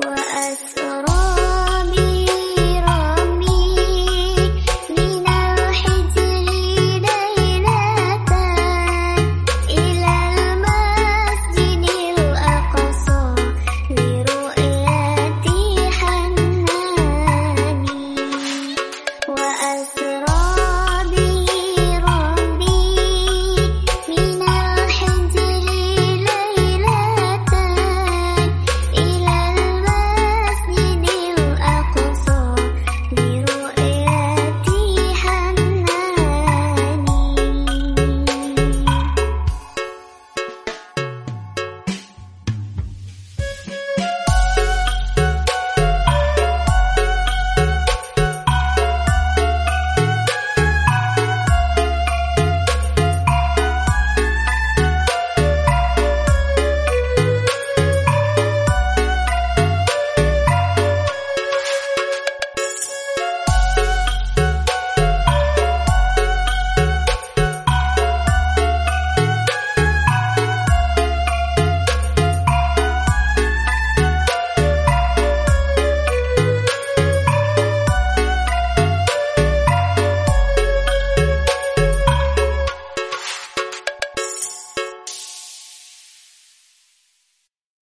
وأسرار